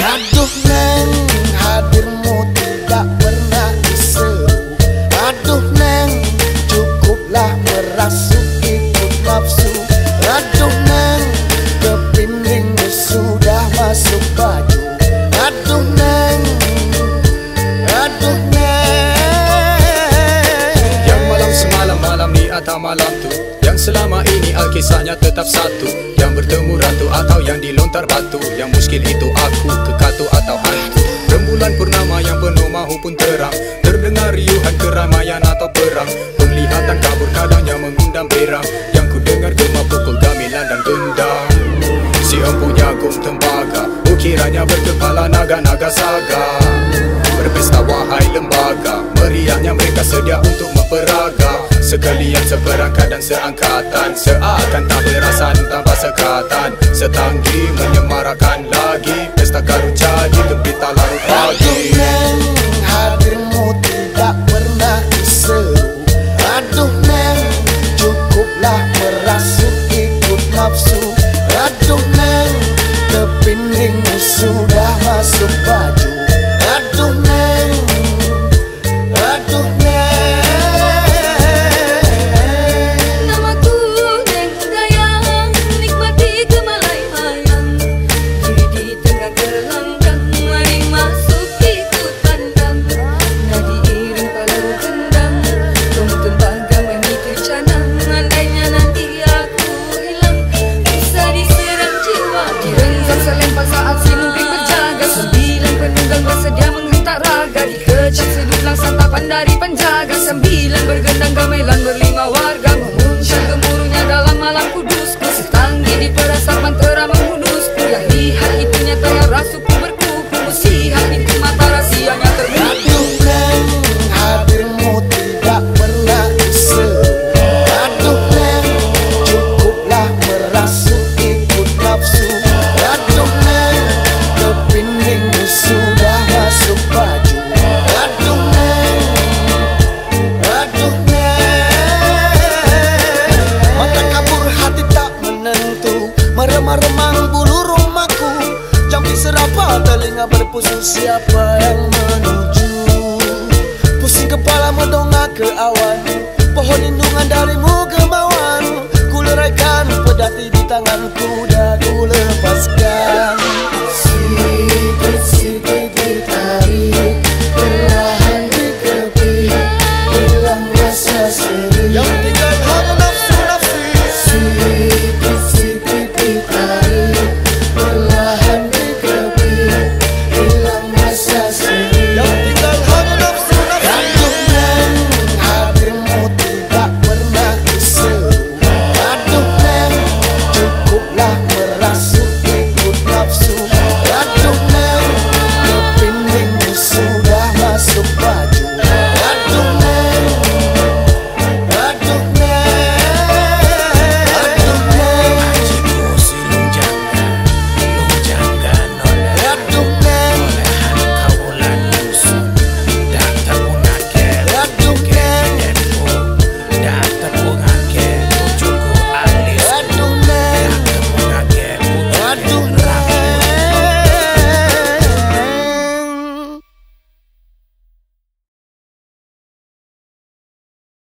Aduh neng hadirmu atau malam tu. Yang selama ini alkisahnya tetap satu. Yang bertemu ratu atau yang dilontar batu. Yang muskil itu aku, kekatu atau hantu. Rembulan purnama yang penuh mahu pun terang. Terdengar riuhan keramaian atau perang. Penglihatan kabur kadangnya mengundang berang Yang ku dengar gemar pukul gamelan dan gendang. Si empu jagung tembaga Ukirannya berkepala naga-naga saga. Berpesta wahai lembaga Meriahnya mereka sedia untuk memperaga Sekalian seperangkat dan seangkatan. Seakan tak berasan tanpa sekatan. Setanggi menyemarakan lagi. Pesta karun jadi larut Aduh pagi santapan dari penjaga Sembilan bergendang gamelan berlima warga. Memuncang gemuruhnya dalam malam kudusku Setanggi di perasapan terang Meremang-remang bulu rumahku. Jampi serapa telinga berpusing siapa yang menuju. Pusing kepala mendongak ke awan. Pohon lindungan darimu kemauan. Kuleraikan pedati di